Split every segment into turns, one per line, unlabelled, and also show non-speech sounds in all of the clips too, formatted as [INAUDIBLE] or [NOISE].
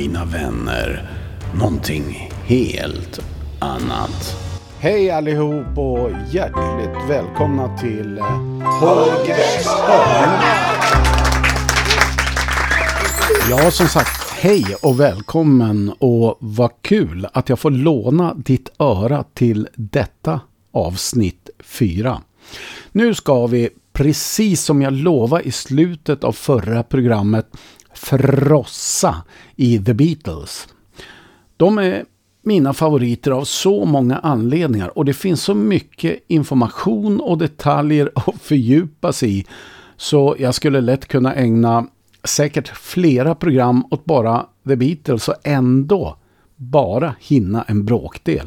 mina vänner, någonting helt annat.
Hej allihop och hjärtligt välkomna till eh, Holgers hörna. Ja, som sagt, hej och välkommen och vad kul att jag får låna ditt öra till detta avsnitt 4. Nu ska vi, precis som jag lovade i slutet av förra programmet, frossa i The Beatles. De är mina favoriter av så många anledningar och det finns så mycket information och detaljer [LAUGHS] att fördjupa sig i så jag skulle lätt kunna ägna säkert flera program åt bara The Beatles och ändå bara hinna en bråkdel.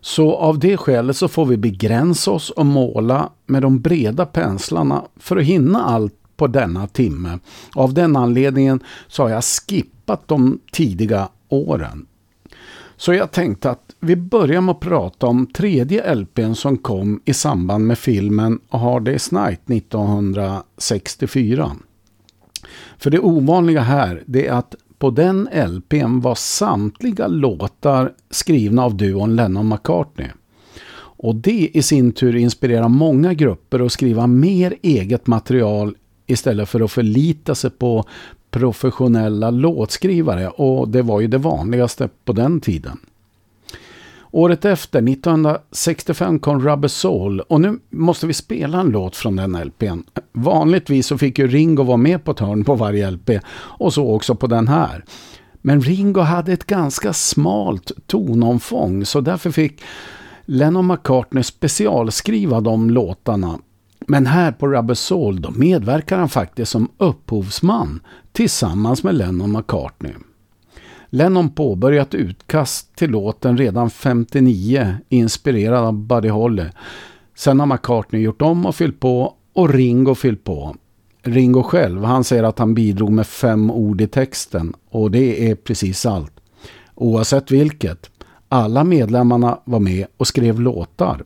Så av det skälet så får vi begränsa oss och måla med de breda penslarna för att hinna allt på denna timme. Av den anledningen så har jag skippat de tidiga åren. Så jag tänkte att vi börjar med att prata om tredje LPn som kom i samband med filmen A Hard Day's Night 1964. För det ovanliga här det är att på den LPn var samtliga låtar skrivna av duon Lennon-McCartney. Och det i sin tur inspirerar många grupper att skriva mer eget material istället för att förlita sig på professionella låtskrivare och det var ju det vanligaste på den tiden. Året efter, 1965, kom Rubber Soul och nu måste vi spela en låt från den LPn. Vanligtvis så fick ju Ringo vara med på ett hörn på varje LP och så också på den här. Men Ringo hade ett ganska smalt tonomfång så därför fick Lennon McCartney specialskriva de låtarna. Men här på Rubber Soul då medverkar han faktiskt som upphovsman tillsammans med Lennon McCartney. Lennon påbörjat utkast till låten redan 59 inspirerad av Buddy Holly. Sen har McCartney gjort om och fyllt på och Ringo fyllt på. Ringo själv, han säger att han bidrog med fem ord i texten och det är precis allt. Oavsett vilket, alla medlemmarna var med och skrev låtar.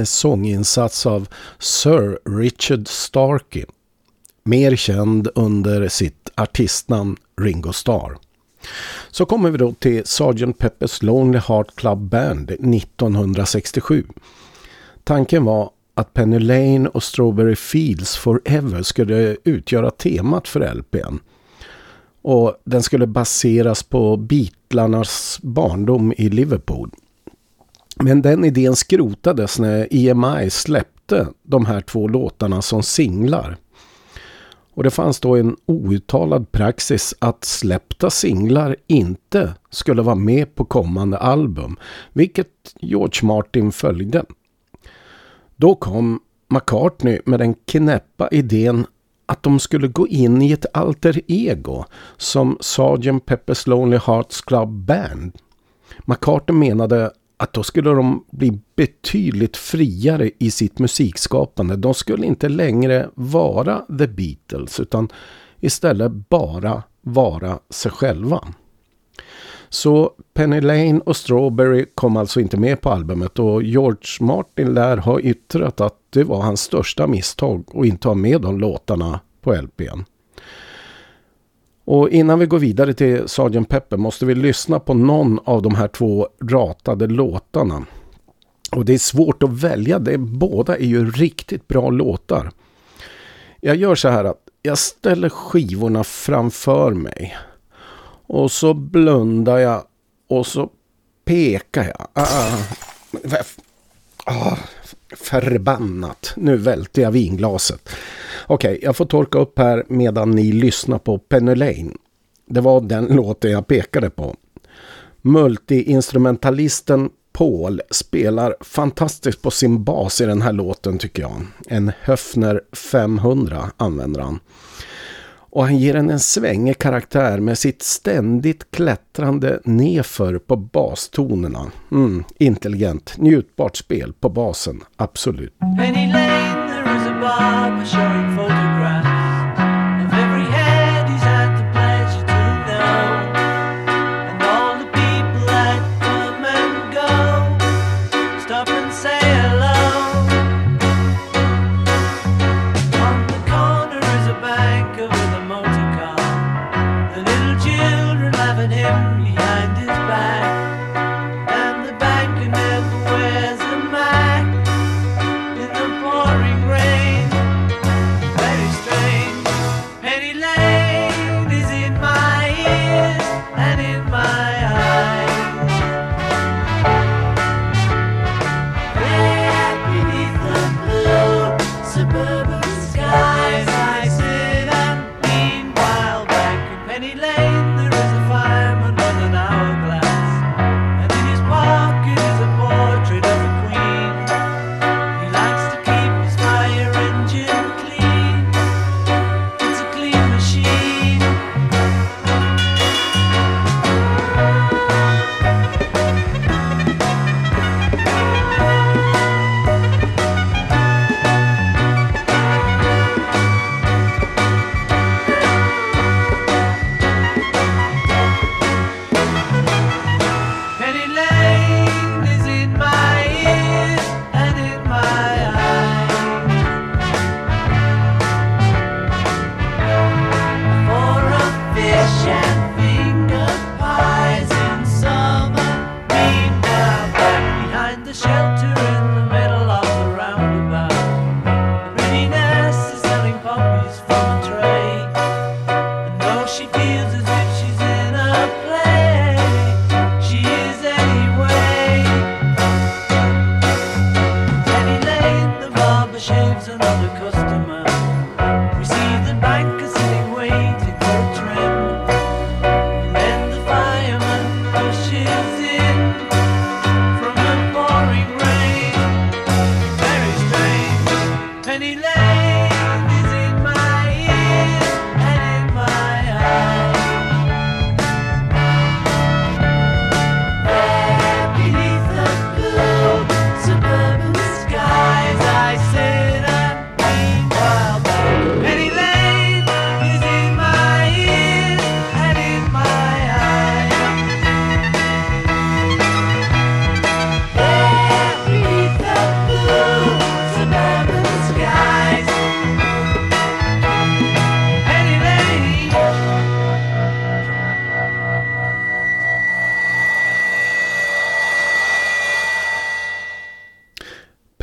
Med sånginsats av Sir Richard Starkey, mer känd under sitt artistnamn Ringo Starr. Så kommer vi då till Sgt. Pepper's Lonely Heart Club Band 1967. Tanken var att Penny Lane och Strawberry Fields Forever skulle utgöra temat för LPn. Och den skulle baseras på Beatlarnas barndom i Liverpool. Men den idén skrotades när EMI släppte de här två låtarna som singlar. Och det fanns då en outtalad praxis att släppta singlar inte skulle vara med på kommande album, vilket George Martin följde. Då kom McCartney med den knäppa idén att de skulle gå in i ett alter ego som Sgt. Pepper's Lonely Hearts Club Band. McCartney menade att då skulle de bli betydligt friare i sitt musikskapande. De skulle inte längre vara The Beatles utan istället bara vara sig själva. Så Penny Lane och Strawberry kom alltså inte med på albumet och George Martin lär ha yttrat att det var hans största misstag att inte ha med de låtarna på LPn. Och innan vi går vidare till Sgt. Pepper måste vi lyssna på någon av de här två ratade låtarna. Och det är svårt att välja, det, båda är ju riktigt bra låtar. Jag gör så här att jag ställer skivorna framför mig. Och så blundar jag och så pekar jag. Ah, ah, ah förbannat. Nu välter jag vinglaset. Okej, okay, jag får torka upp här medan ni lyssnar på Penny Lane. Det var den [LAUGHS] låten jag pekade på. Multiinstrumentalisten Paul spelar fantastiskt på sin bas i den här låten tycker jag. En Höfner 500 använder han. Och han ger den en svängig karaktär med sitt ständigt klättrande nedför på bastonerna. Mm, intelligent, njutbart spel på basen, absolut.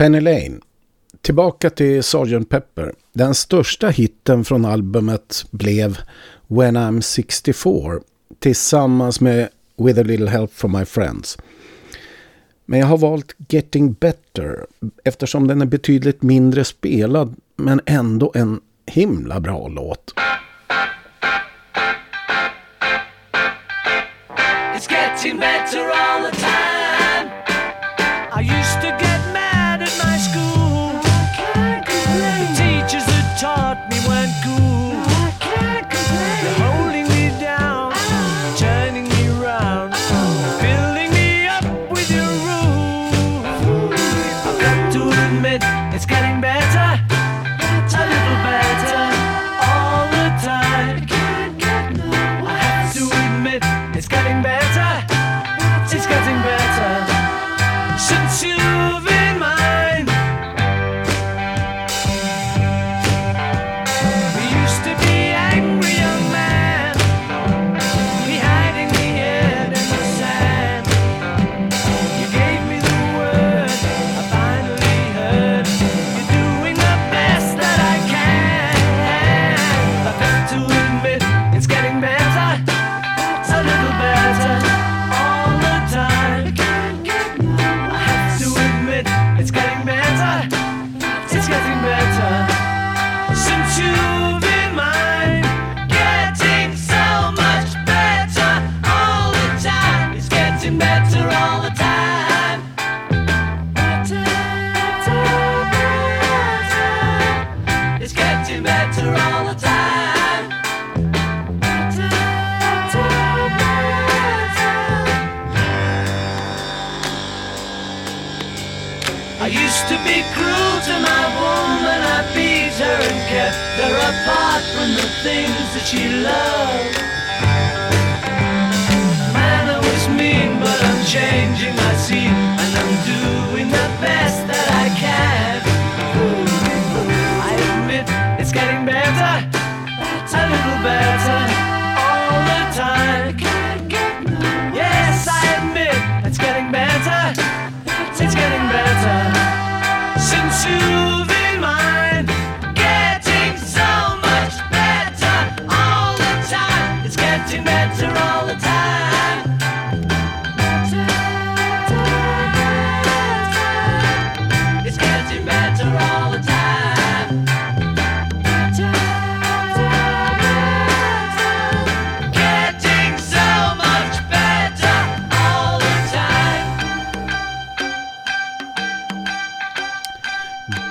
Penny Lane. Tillbaka till Sgt. Pepper. Den största hitten från albumet blev When I'm 64 tillsammans med With a little help from my friends. Men jag har valt Getting Better eftersom den är betydligt mindre spelad men ändå en himla bra låt. It's getting better all the Got to admit it's getting better she loves.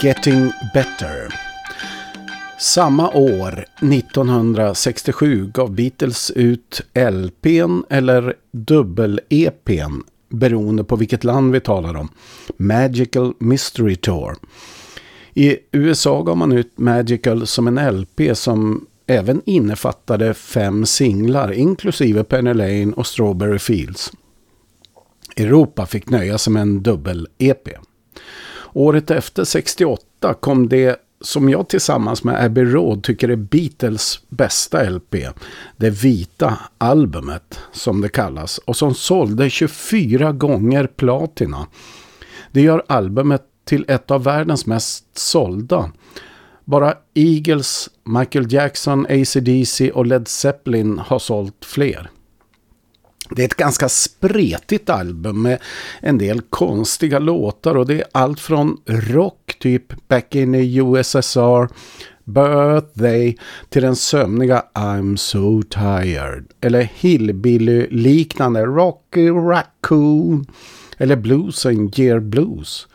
Getting Better. Samma år, 1967, gav Beatles ut LPn eller dubbel-EPn, beroende på vilket land vi talar om, Magical Mystery Tour. I USA gav man ut Magical som en LP som även innefattade fem singlar, inklusive Penny Lane och Strawberry Fields. Europa fick nöja sig med en dubbel-EP. Året efter, 68, kom det som jag tillsammans med Abbey Road tycker är Beatles bästa LP. Det vita albumet som det kallas och som sålde 24 gånger platina. Det gör albumet till ett av världens mest sålda. Bara Eagles, Michael Jackson, AC/DC och Led Zeppelin har sålt fler. Det är ett ganska spretigt album med en del konstiga låtar och det är allt från rock typ Back in the USSR, Birthday till den sömniga I'm so tired eller hillbilly-liknande Rocky Raccoon eller Bluesen Year Blues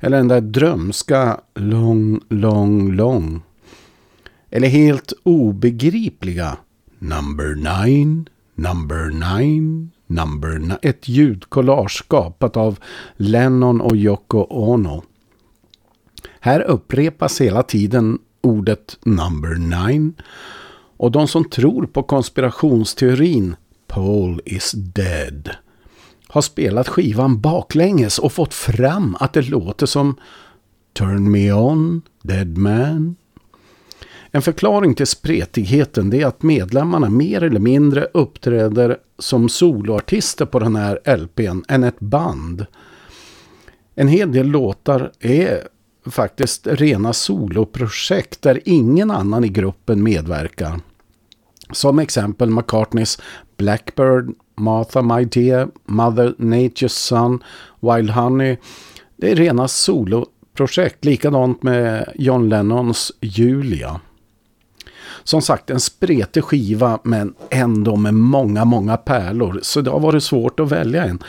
eller den där drömska Long, long, long eller helt obegripliga Number nine. Number Nine, Number Nine. Ett ljudkollage skapat av Lennon och Yoko Ono. Här upprepas hela tiden ordet Number Nine. Och de som tror på konspirationsteorin Paul is dead har spelat skivan baklänges och fått fram att det låter som Turn me on, dead man, en förklaring till spretigheten är att medlemmarna mer eller mindre uppträder som soloartister på den här LPn än ett band. En hel del låtar är faktiskt rena soloprojekt där ingen annan i gruppen medverkar. Som exempel McCartneys Blackbird, Martha My Dear, Mother Nature's Son, Wild Honey. Det är rena soloprojekt, likadant med John Lennons Julia. Som sagt en spretig skiva men ändå med många, många pärlor. Så det har varit svårt att välja en.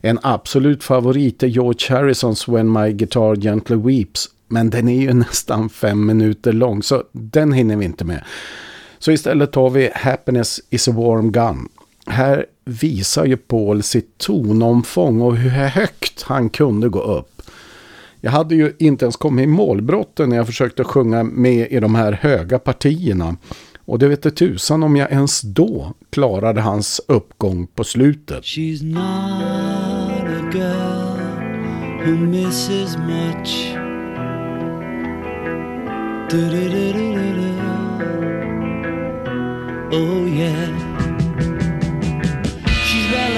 En absolut favorit är George Harrisons When My Guitar Gently Weeps. Men den är ju [LAUGHS] nästan fem minuter lång så den hinner vi inte med. Så istället tar vi Happiness is a warm gun. Här visar ju Paul sitt tonomfång och hur högt han kunde gå upp. Jag hade ju inte ens kommit i målbrotten när jag försökte sjunga med i de här höga partierna. Och det vet tusan om jag ens då klarade hans uppgång på slutet. She's not a girl who misses much. Du -du -du oh yeah.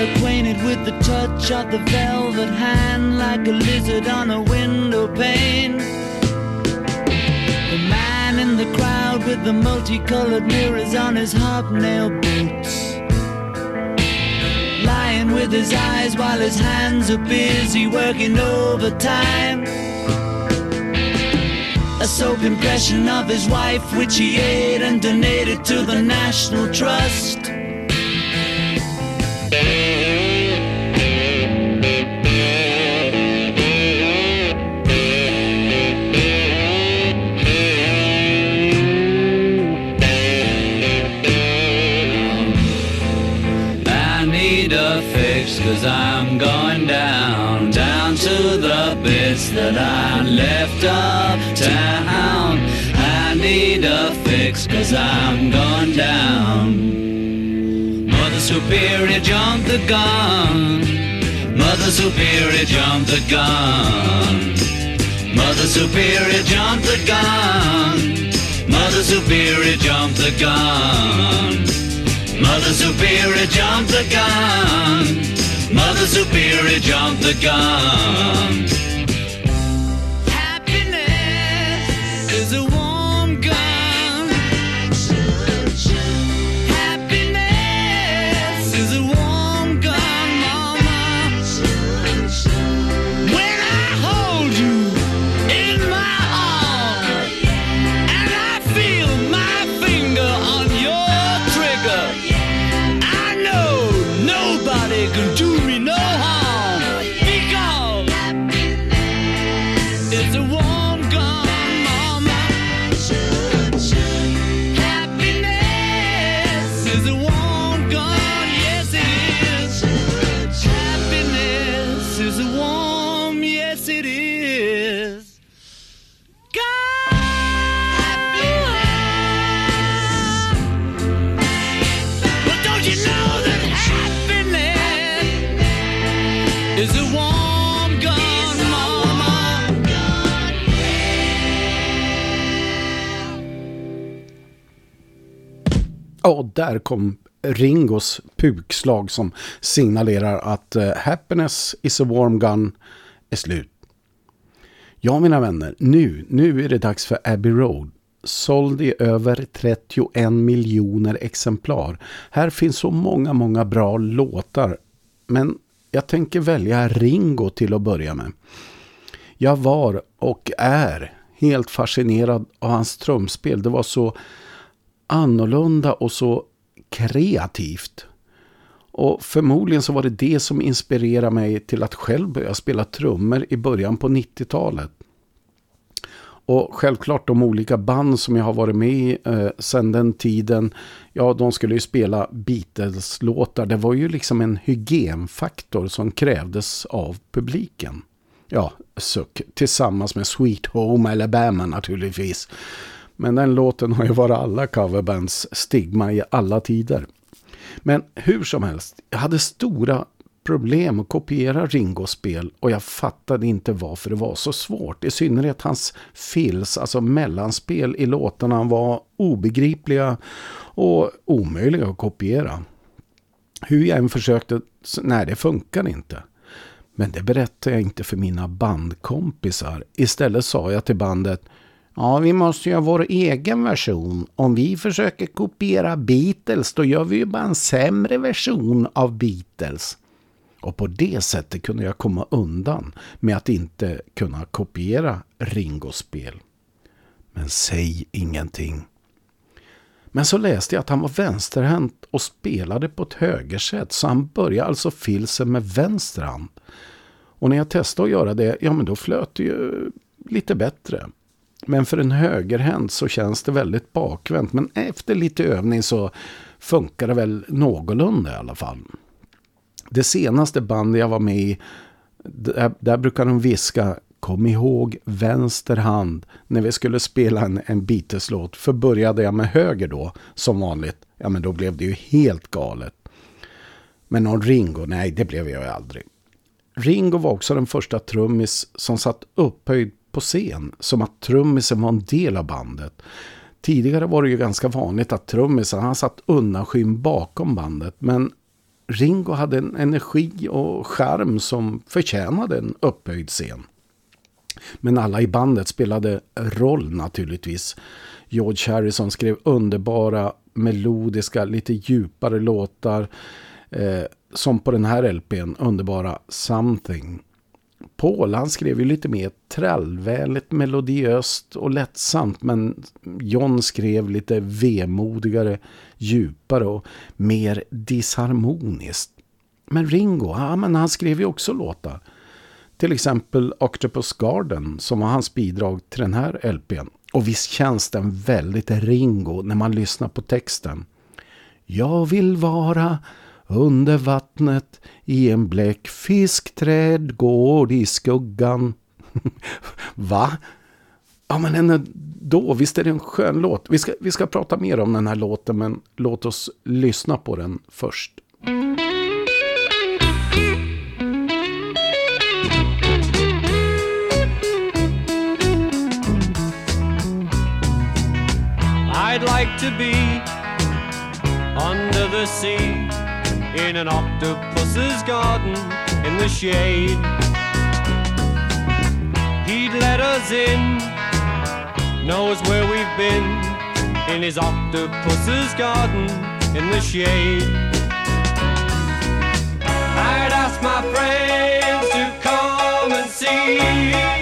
Acquainted with the touch of the velvet hand like a lizard on a window pane. The man in the crowd with the multicolored mirrors on his hobnail boots. Lying with his eyes while his hands are busy working overtime a soap impression of his wife, which he ate and donated to the National Trust. That I left uptown. I need a fix cause I'm gone down. Mother Superior jumped the gun. Mother Superior jumped the gun. Mother Superior jumped the gun. Mother Superior jumped the gun. Mother Superior jumped the gun. Mother Superior jumped the gun. Och där kom Ringos pukslag som signalerar att uh, Happiness is a warm gun är slut. Ja mina vänner, nu, nu är det dags för Abbey Road. Såld i över 31 miljoner exemplar. Här finns så många, många bra låtar. Men jag tänker välja Ringo till att börja med. Jag var och är helt fascinerad av hans trumspel. Det var så annorlunda och så kreativt. Och förmodligen så var det det som inspirerade mig till att själv börja spela trummor i början på 90-talet. Och självklart de olika band som jag har varit med i eh, sedan den tiden, ja de skulle ju spela Beatles-låtar. Det var ju liksom en hygienfaktor som krävdes av publiken. Ja, suck. Tillsammans med Sweet Home Alabama naturligtvis. Men den låten har ju varit alla coverbands stigma i alla tider. Men hur som helst, jag hade stora problem att kopiera Ringos spel och jag fattade inte varför det var så svårt. I synnerhet hans fills, alltså mellanspel i låtarna var obegripliga och omöjliga att kopiera. Hur jag än försökte, nej det funkar inte. Men det berättade jag inte för mina bandkompisar. Istället sa jag till bandet Ja, vi måste göra vår egen version. Om vi försöker kopiera Beatles då gör vi ju bara en sämre version av Beatles. Och på det sättet kunde jag komma undan med att inte kunna kopiera Ringo-spel. Men säg ingenting. Men så läste jag att han var vänsterhänt och spelade på ett högersätt så han började alltså filsen med vänster hand. Och när jag testade att göra det, ja men då flöt det ju lite bättre. Men för en högerhänt så känns det väldigt bakvänt. Men efter lite övning så funkar det väl någorlunda i alla fall. Det senaste bandet jag var med i, där, där brukar de viska Kom ihåg vänster hand när vi skulle spela en, en Beatles-låt. För började jag med höger då, som vanligt, ja men då blev det ju helt galet. Men någon Ringo, nej det blev jag ju aldrig. Ringo var också den första trummis som satt upphöjd på scen, som att trummisen var en del av bandet. Tidigare var det ju ganska vanligt att trummisen han satt undanskymd bakom bandet, men Ringo hade en energi och charm som förtjänade en upphöjd scen. Men alla i bandet spelade roll naturligtvis. George Harrison skrev underbara, melodiska, lite djupare låtar. Eh, som på den här LPn, underbara Something. Paul han skrev ju lite mer trallvänligt, melodiöst och lättsamt. Men John skrev lite vemodigare, djupare och mer disharmoniskt. Men Ringo, ja, men han skrev ju också låtar. Till exempel Octopus Garden som var hans bidrag till den här LPn. Och visst känns den väldigt Ringo när man lyssnar på texten. Jag vill vara under vattnet i en bläckfiskträdgård i skuggan. [LAUGHS] Va? Ja men ändå, visst är det en skön låt. Vi ska, vi ska prata mer om den här låten men låt oss lyssna på den först. I'd like to be under the sea in an octopus's garden in the shade. He'd let us in, knows where we've been in his octopus's garden in the shade. I'd ask my friends to come and see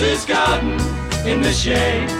Octopus's garden in the shade.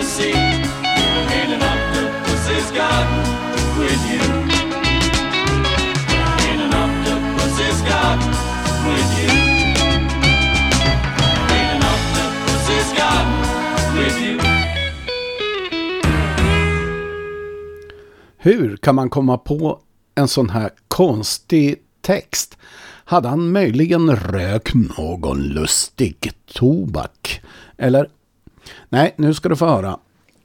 with you. An with you. An with you. Hur kan man komma på en sån här konstig text? Hade han möjligen rökt någon lustig tobak? Eller? Nej, nu ska du få höra.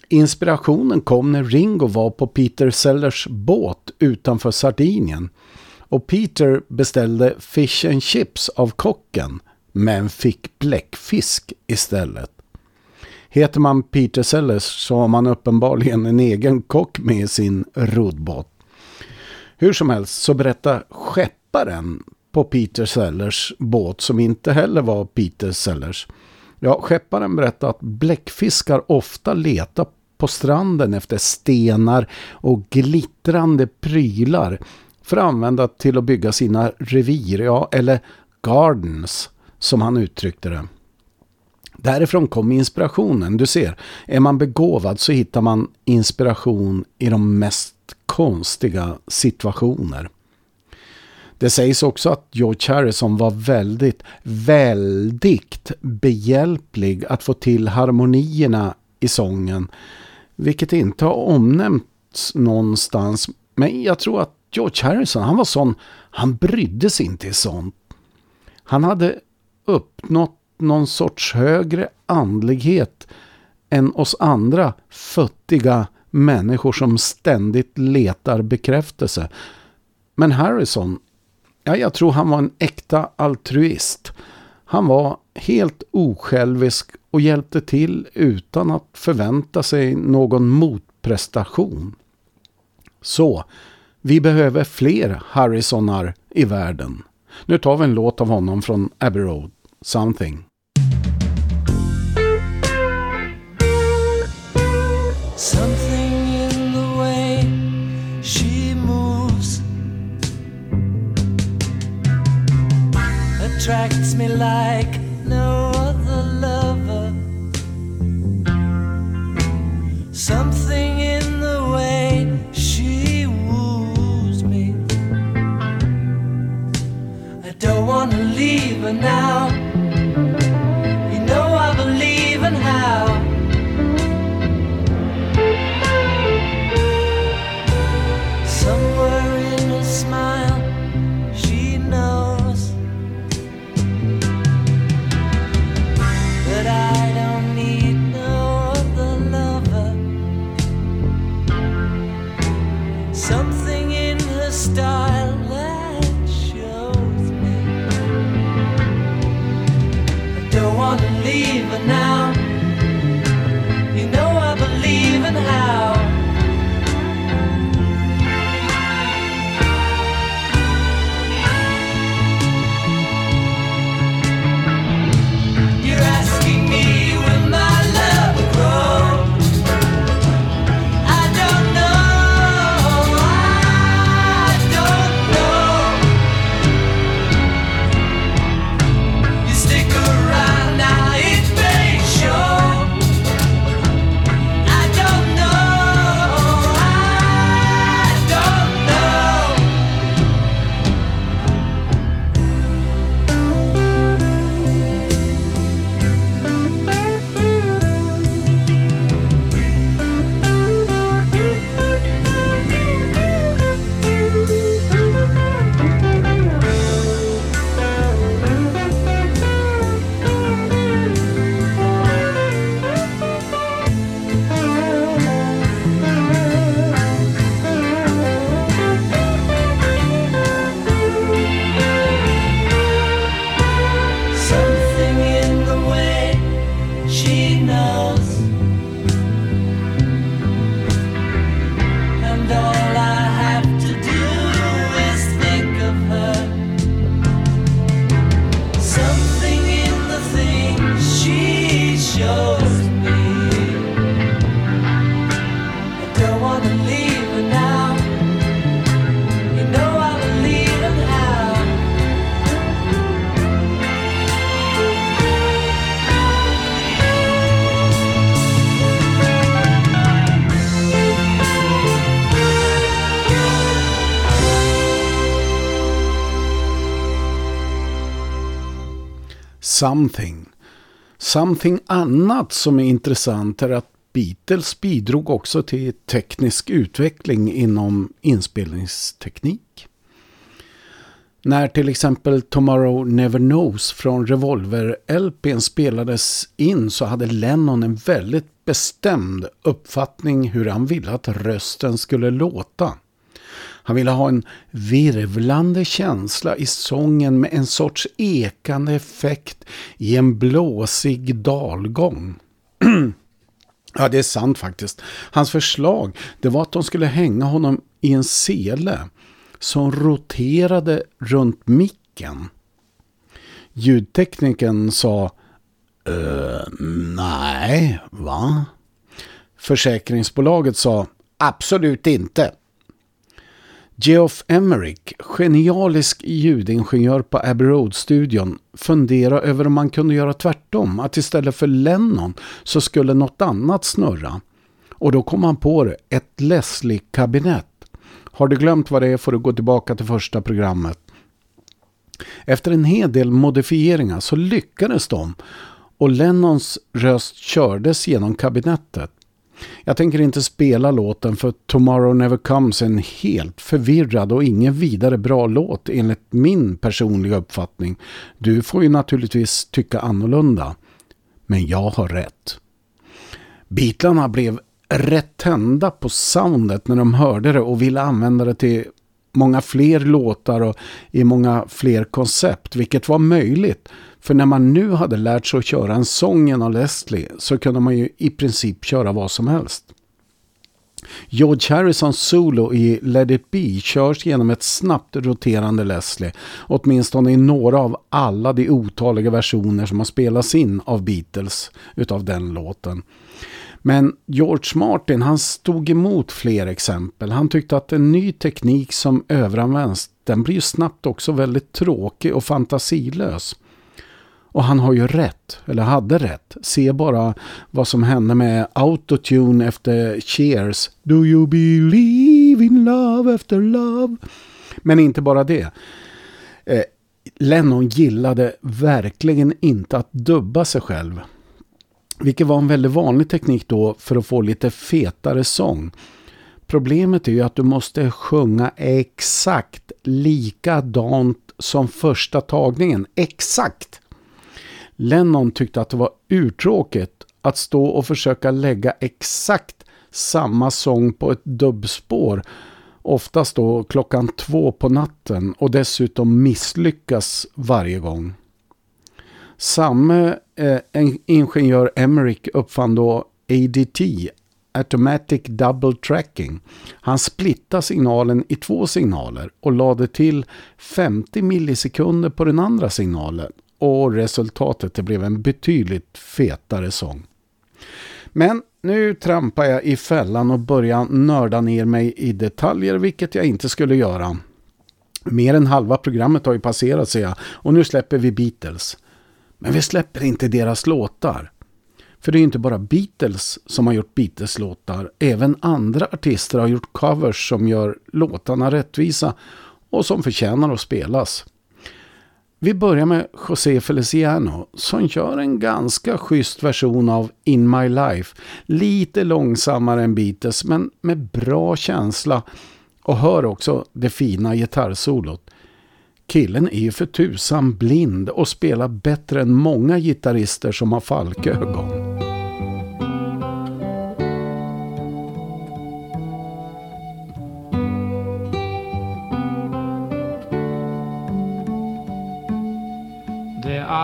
Inspirationen kom när Ringo var på Peter Sellers båt utanför Sardinien. Och Peter beställde fish and chips av kocken men fick bläckfisk istället. Heter man Peter Sellers så har man uppenbarligen en egen kock med i sin roddbåt. Hur som helst så berättar skepparen på Peter Sellers båt som inte heller var Peter Sellers. Ja, skepparen berättar att bläckfiskar ofta letar på stranden efter stenar och glittrande prylar för att använda till att bygga sina revir, ja, eller gardens som han uttryckte det. Därifrån kom inspirationen. Du ser, är man begåvad så hittar man inspiration i de mest konstiga situationer. Det sägs också att George Harrison var väldigt, väldigt behjälplig att få till harmonierna i sången. Vilket inte har omnämnts någonstans. Men jag tror att George Harrison, han var sån, han brydde sig inte i sånt. Han hade uppnått någon sorts högre andlighet än oss andra futtiga människor som ständigt letar bekräftelse. Men Harrison, ja, jag tror han var en äkta altruist. Han var helt osjälvisk och hjälpte till utan att förvänta sig någon motprestation. Så, vi behöver fler Harrisonar i världen. Nu tar vi en låt av honom från Abbey Road. something.
Something attracts me like no other lover. Something in the way she woos me. I don't wanna leave her now.
Something. Something annat som är intressant är att Beatles bidrog också till teknisk utveckling inom inspelningsteknik. När till exempel Tomorrow Never Knows från Revolver-LPn spelades in så hade Lennon en väldigt bestämd uppfattning hur han ville att rösten skulle låta. Han ville ha en virvlande känsla i sången med en sorts ekande effekt i en blåsig dalgång. [CLEARS THROAT] ja, det är sant faktiskt. Hans förslag det var att de skulle hänga honom i en sele som roterade runt micken. Ljudtekniken sa uh, nej, va? Försäkringsbolaget sa absolut inte. Geoff Emerick, genialisk ljudingenjör på Abbey Road-studion, funderade över om man kunde göra tvärtom. Att istället för Lennon så skulle något annat snurra. Och då kom han på det, ett Leslie-kabinett. Har du glömt vad det är får du gå tillbaka till första programmet. Efter en hel del modifieringar så lyckades de och Lennons röst kördes genom kabinettet. Jag tänker inte spela låten för Tomorrow Never Comes en helt förvirrad och ingen vidare bra låt enligt min personliga uppfattning. Du får ju naturligtvis tycka annorlunda. Men jag har rätt. Beatlarna blev rätt tända på soundet när de hörde det och ville använda det till många fler låtar och i många fler koncept, vilket var möjligt. För när man nu hade lärt sig att köra en sång genom Leslie så kunde man ju i princip köra vad som helst. George Harrisons solo i Let It Be körs genom ett snabbt roterande Leslie, åtminstone i några av alla de otaliga versioner som har spelats in av Beatles utav den låten. Men George Martin han stod emot fler exempel. Han tyckte att en ny teknik som överanvänds den blir snabbt också väldigt tråkig och fantasilös. Och han har ju rätt, eller hade rätt. Se bara vad som hände med autotune efter Cheers. Do you believe in love after love? Men inte bara det. Eh, Lennon gillade verkligen inte att dubba sig själv. Vilket var en väldigt vanlig teknik då för att få lite fetare sång. Problemet är ju att du måste sjunga exakt likadant som första tagningen. Exakt! Lennon tyckte att det var urtråkigt att stå och försöka lägga exakt samma sång på ett dubbspår. Oftast då klockan två på natten och dessutom misslyckas varje gång. Samme eh, ingenjör Emmerich uppfann då ADT, Automatic Double Tracking. Han splittade signalen i två signaler och lade till 50 millisekunder på den andra signalen och resultatet det blev en betydligt fetare sång. Men nu trampar jag i fällan och börjar nörda ner mig i detaljer vilket jag inte skulle göra. Mer än halva programmet har ju passerat ser jag och nu släpper vi Beatles. Men vi släpper inte deras låtar. För det är inte bara Beatles som har gjort Beatles-låtar. Även andra artister har gjort covers som gör låtarna rättvisa och som förtjänar att spelas. Vi börjar med José Feliciano som gör en ganska schysst version av In My Life. Lite långsammare än Beatles men med bra känsla och hör också det fina gitarrsolot. Killen är ju för tusan blind och spelar bättre än många gitarrister som har falkögon.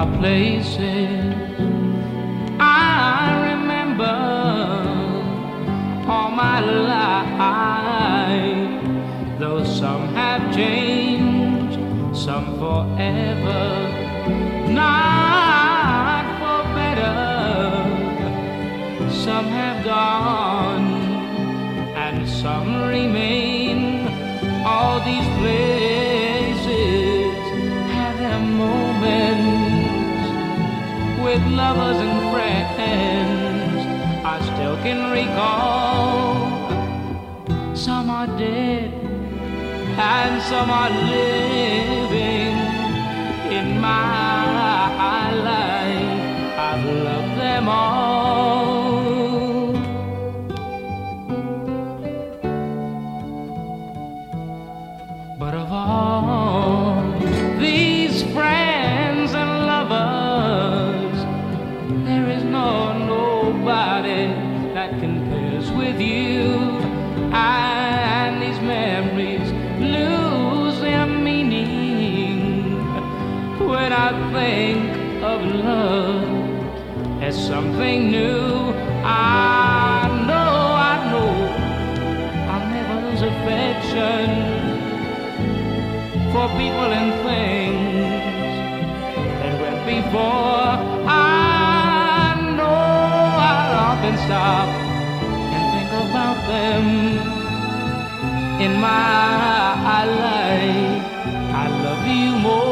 Are places. I remember all my life, though some have changed, some forever, and some are living in my life. I've loved them all. But of all these friends and lovers, there is no nobody that compares with you.
I love as something new, I know, I know, I'll never lose affection for people and things that went before. I know I'll often stop and think about them in my life. I love you more.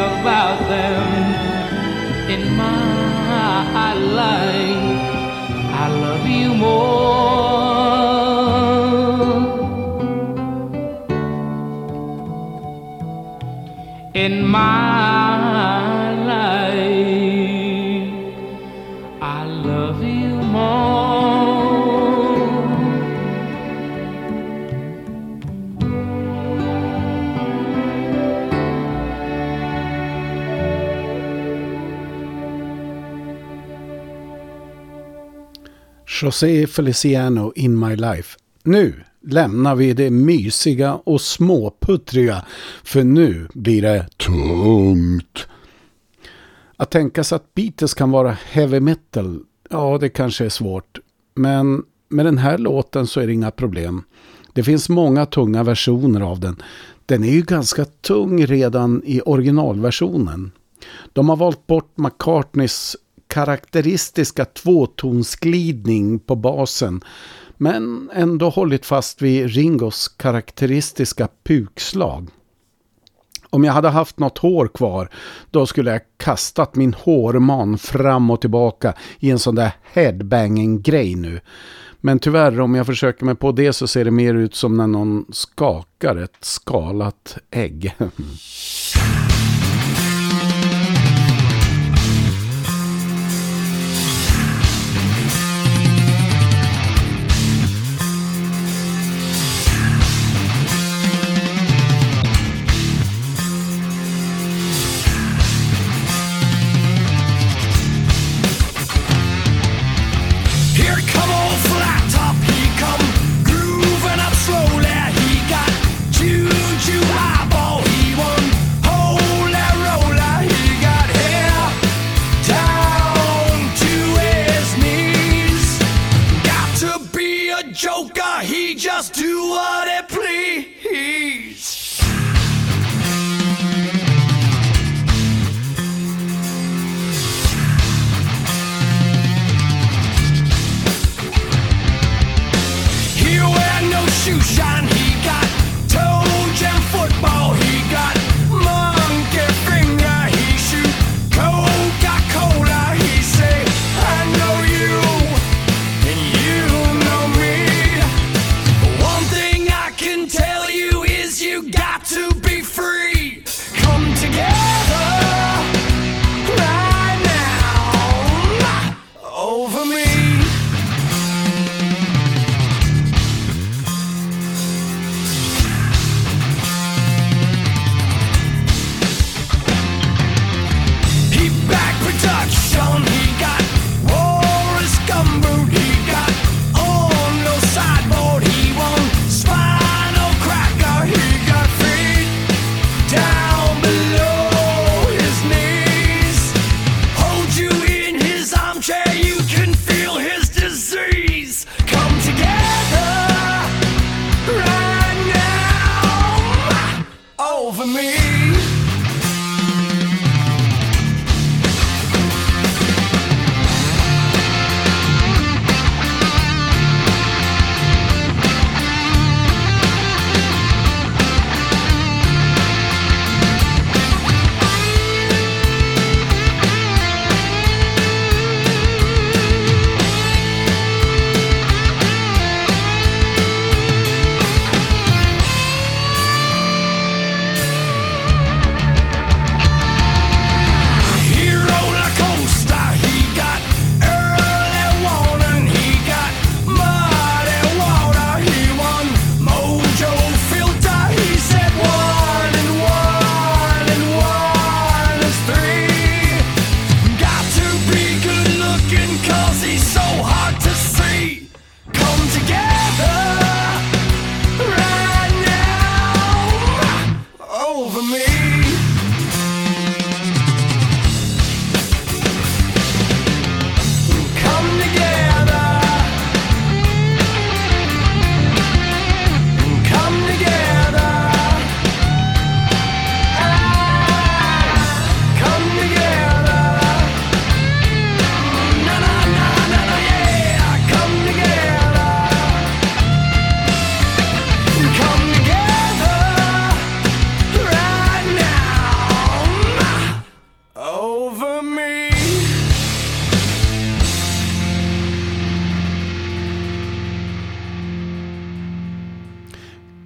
About them in my life. I love you more. in my
José Feliciano In My Life. Nu lämnar vi det mysiga och småputtriga för nu blir det tungt. Att tänka sig att Beatles kan vara heavy metal, ja det kanske är svårt. Men med den här låten så är det inga problem. Det finns många tunga versioner av den. Den är ju ganska tung redan i originalversionen. De har valt bort McCartneys karaktäristiska tvåtonsglidning på basen men ändå hållit fast vid Ringos karaktäristiska pukslag. Om jag hade haft något hår kvar, då skulle jag kastat min hårman fram och tillbaka i en sån där headbanging-grej nu. Men tyvärr, om jag försöker mig på det så ser det mer ut som när någon skakar ett skalat ägg. [LAUGHS]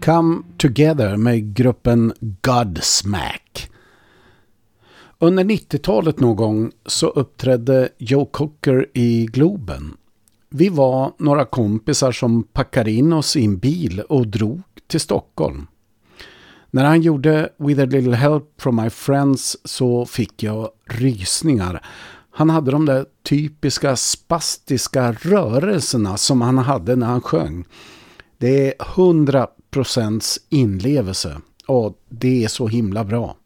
Come Together
med gruppen Godsmack. Under 90-talet någon gång så uppträdde Joe Cocker i Globen. Vi var några kompisar som packade in oss i en bil och drog till Stockholm. När han gjorde With a little help from my friends så fick jag rysningar. Han hade de där typiska spastiska rörelserna som han hade när han sjöng. Det är hundra 100% inlevelse och det är så himla bra.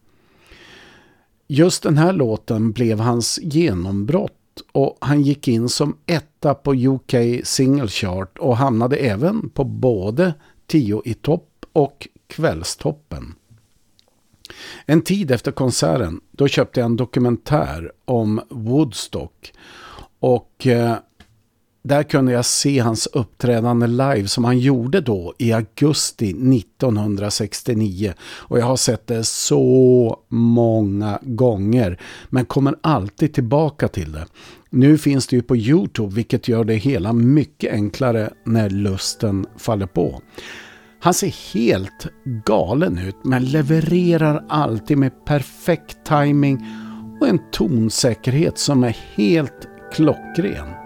Just den här låten blev hans genombrott och han gick in som etta på UK Single Chart och hamnade även på både 10 i topp och kvällstoppen. En tid efter konserten då köpte jag en dokumentär om Woodstock och eh, där kunde jag se hans uppträdande live som han gjorde då i augusti 1969. Och jag har sett det så många gånger. Men kommer alltid tillbaka till det. Nu finns det ju på Youtube vilket gör det hela mycket enklare när lusten faller på. Han ser helt galen ut men levererar alltid med perfekt timing och en tonsäkerhet som är helt klockren.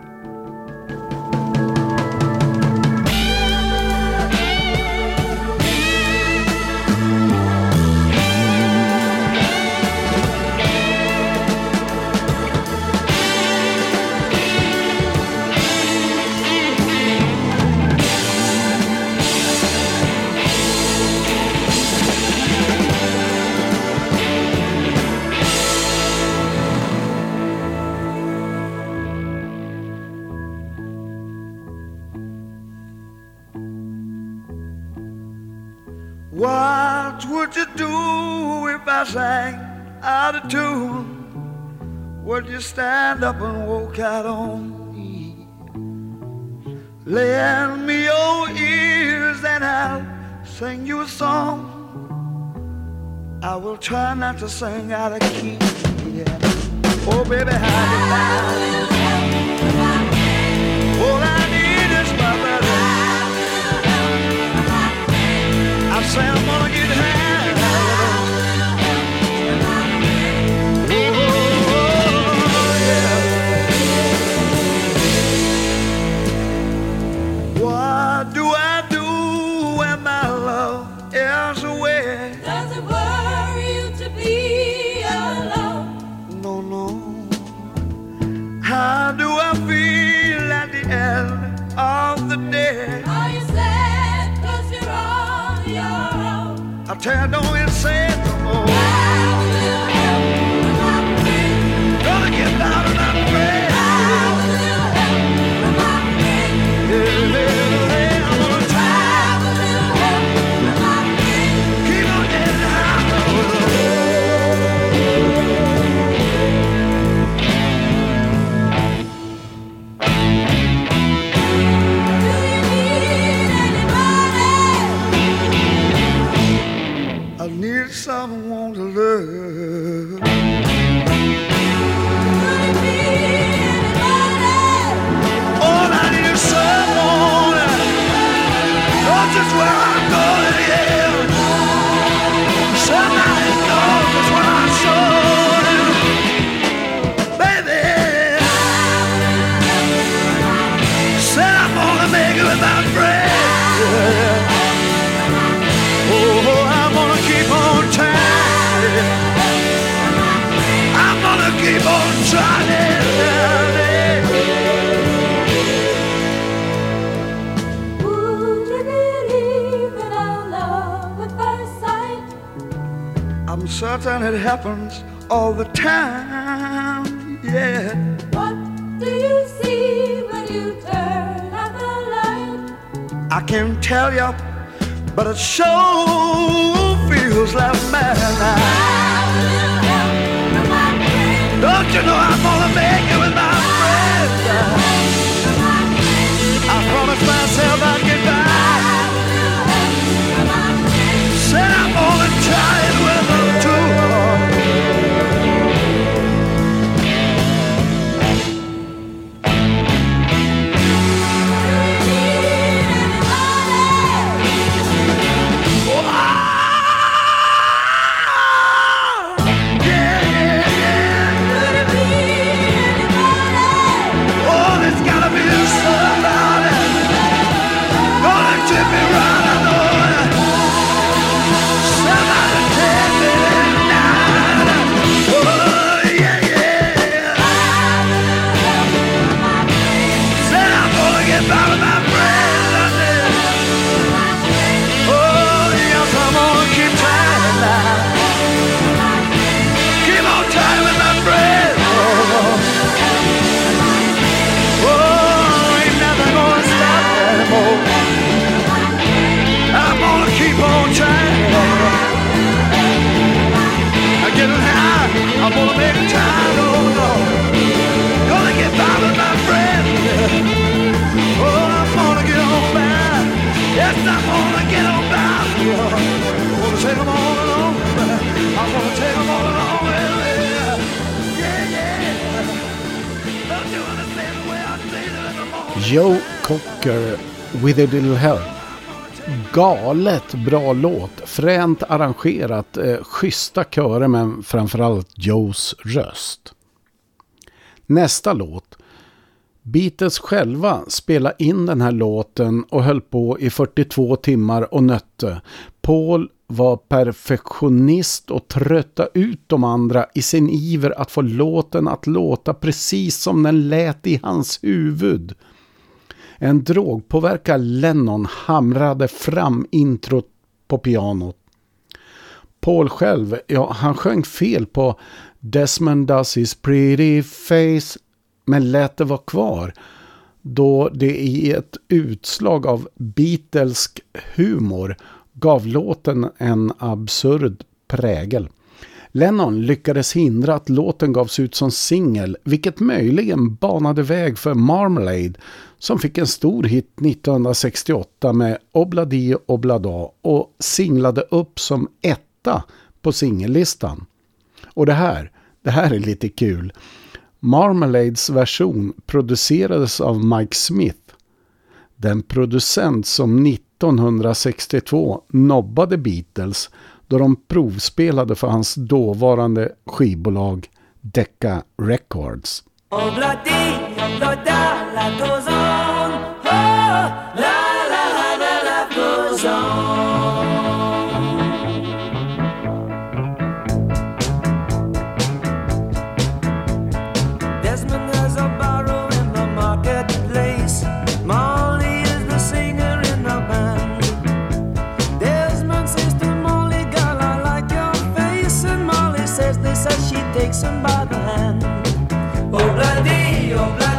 Stand up and walk out on me? Lend me your ears and I'll sing you a song. I will try not to sing out of key. Yeah. Oh, baby, how you All I need is my brother. I say I'm gonna get high. How do I feel at the end of the day?
Are you sad cause you're on your own?
I tell you, don't you say no more. I'm
it
happens all the time, yeah.
What do you see when you turn out the light?
I can't tell you, but it sure feels like madness.
I will help with my pain.
Don't you know I'm gonna make it with my
bra låt, fränt arrangerat, eh, schyssta körer men framförallt Joes röst. Nästa låt. Beatles själva spelade in den här låten och höll på i 42 timmar och nötte. Paul var perfektionist och trötta ut de andra i sin iver att få låten att låta precis som den lät i hans huvud. En drogpåverkad Lennon hamrade fram introt på pianot. Paul själv, ja, han sjöng fel på Desmond does his pretty face men lät det vara kvar då det i ett utslag av Beatlesk humor gav låten en absurd prägel. Lennon lyckades hindra att låten gavs ut som singel vilket möjligen banade väg för Marmalade som fick en stor hit 1968 med Obladi Oblada och singlade upp som etta på singellistan. Och det här, det här är lite kul. Marmalades version producerades av Mike Smith. Den producent som 1962 nobbade Beatles- då de provspelade för hans dåvarande skivbolag Decca Records.
take some by the hand. Oh, bloody, oh, bloody.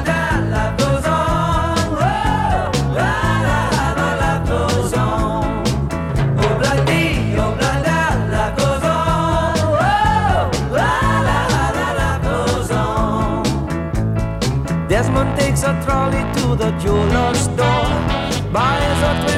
Desmond takes a trolley to the jeweler's store, buys a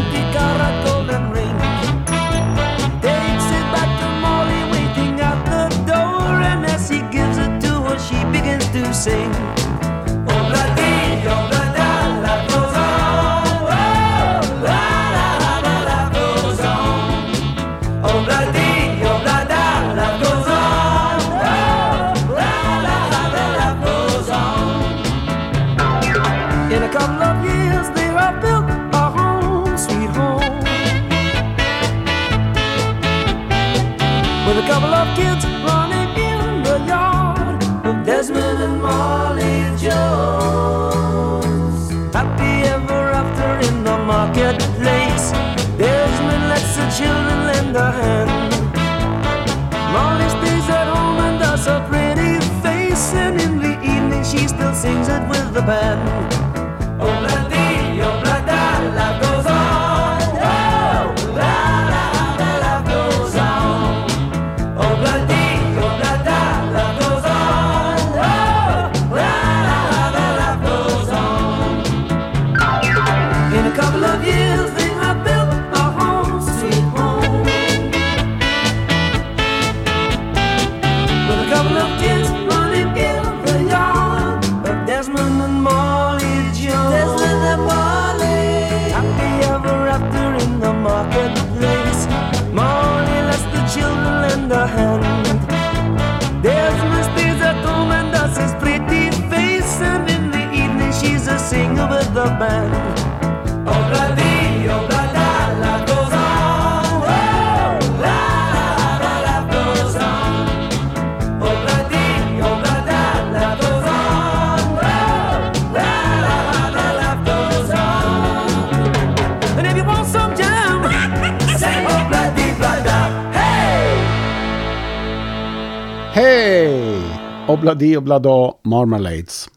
Obladi Oblada
Marmalades.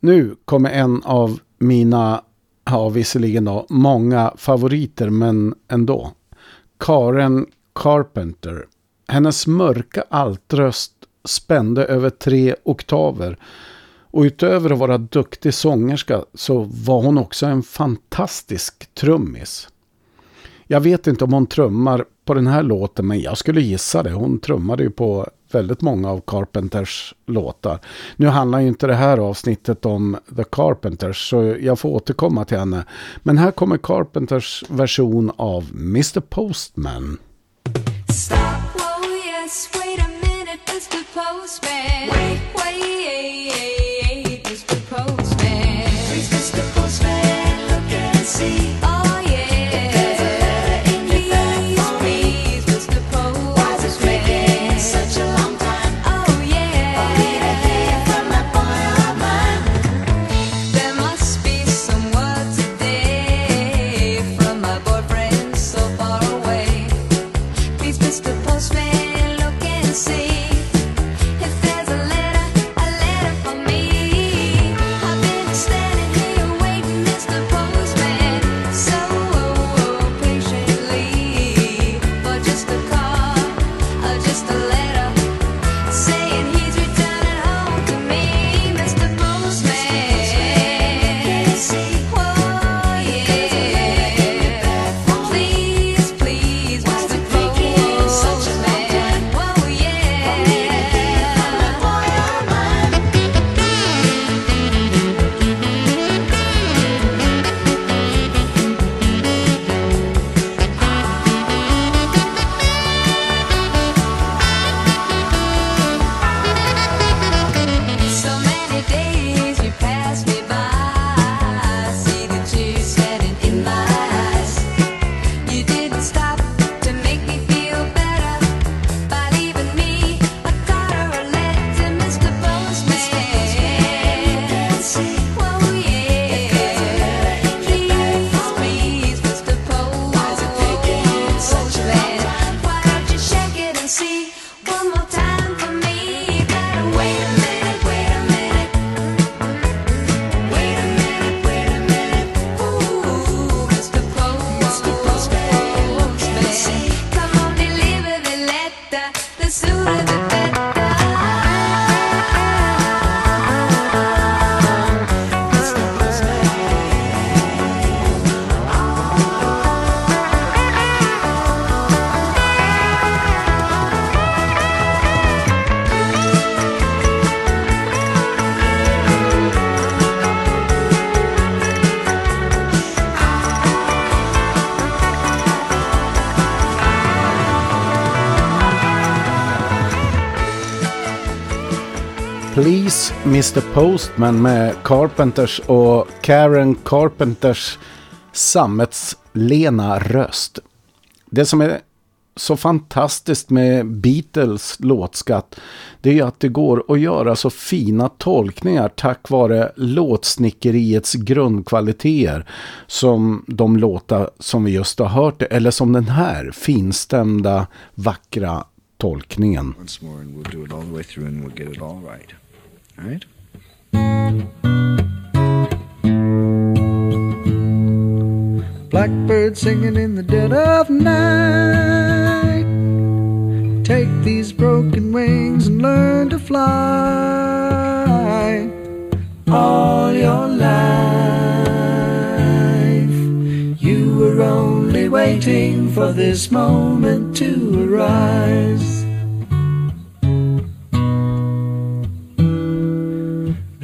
Nu kommer en av mina, ja visserligen då, många favoriter men ändå. Karen Carpenter. Hennes mörka altröst spände över tre oktaver. Och utöver att vara duktig sångerska så var hon också en fantastisk trummis. Jag vet inte om hon trummar på den här låten men jag skulle gissa det. Hon trummade ju på väldigt många av Carpenters låtar. Nu handlar ju inte det här avsnittet om The Carpenters så jag får återkomma till henne. Men här kommer Carpenters version av Mr Postman.
Stop, oh yes, wait a minute, Mr. Postman. Wait, Please Mr Postman
med Carpenters och Karen Carpenters sammetslena röst. Det som är så fantastiskt med Beatles låtskatt det är ju att det går att göra så fina tolkningar tack vare låtsnickeriets grundkvaliteter som de låtar som vi just har hört eller som den här finstämda vackra tolkningen.
once more and we'll do it all the way through and we'll get it all right. All right? Blackbird singing in the dead of night. Take these broken wings and learn to fly. All your life, you were only waiting for this moment to arise.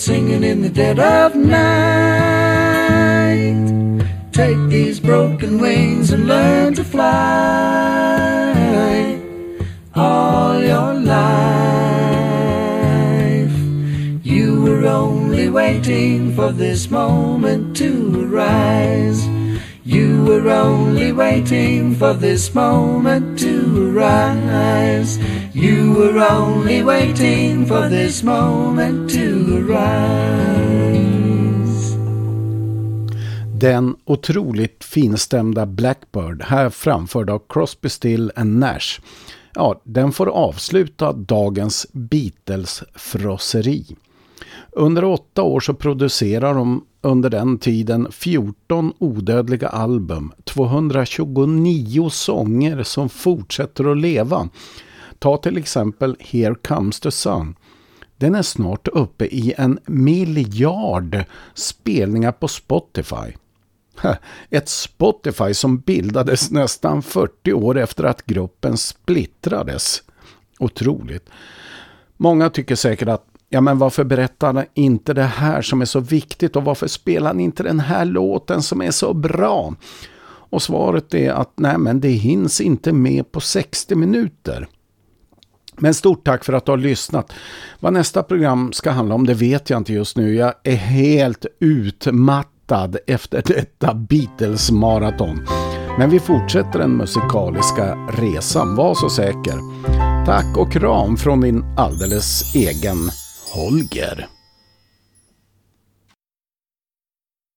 Singing in the dead of night. Take these broken wings and learn to fly all your life. You were only waiting for this moment to arise. You were only waiting for this moment to arise. You were only waiting for this moment to arise.
Den otroligt finstämda Blackbird, här framförd av Crosby, Still and Nash. Ja, den får avsluta dagens Beatles-frosseri. Under åtta år så producerar de under den tiden 14 odödliga album, 229 sånger som fortsätter att leva. Ta till exempel Here Comes the Sun. Den är snart uppe i en miljard spelningar på Spotify. Ett Spotify som bildades nästan 40 år efter att gruppen splittrades. Otroligt. Många tycker säkert att ja men varför berättar han inte det här som är så viktigt och varför spelar han inte den här låten som är så bra? Och svaret är att nej men det hinns inte med på 60 minuter. Men stort tack för att du har lyssnat. Vad nästa program ska handla om det vet jag inte just nu. Jag är helt utmattad efter detta Beatles-maraton. Men vi fortsätter den musikaliska resan, var så säker. Tack och kram från din alldeles egen Holger.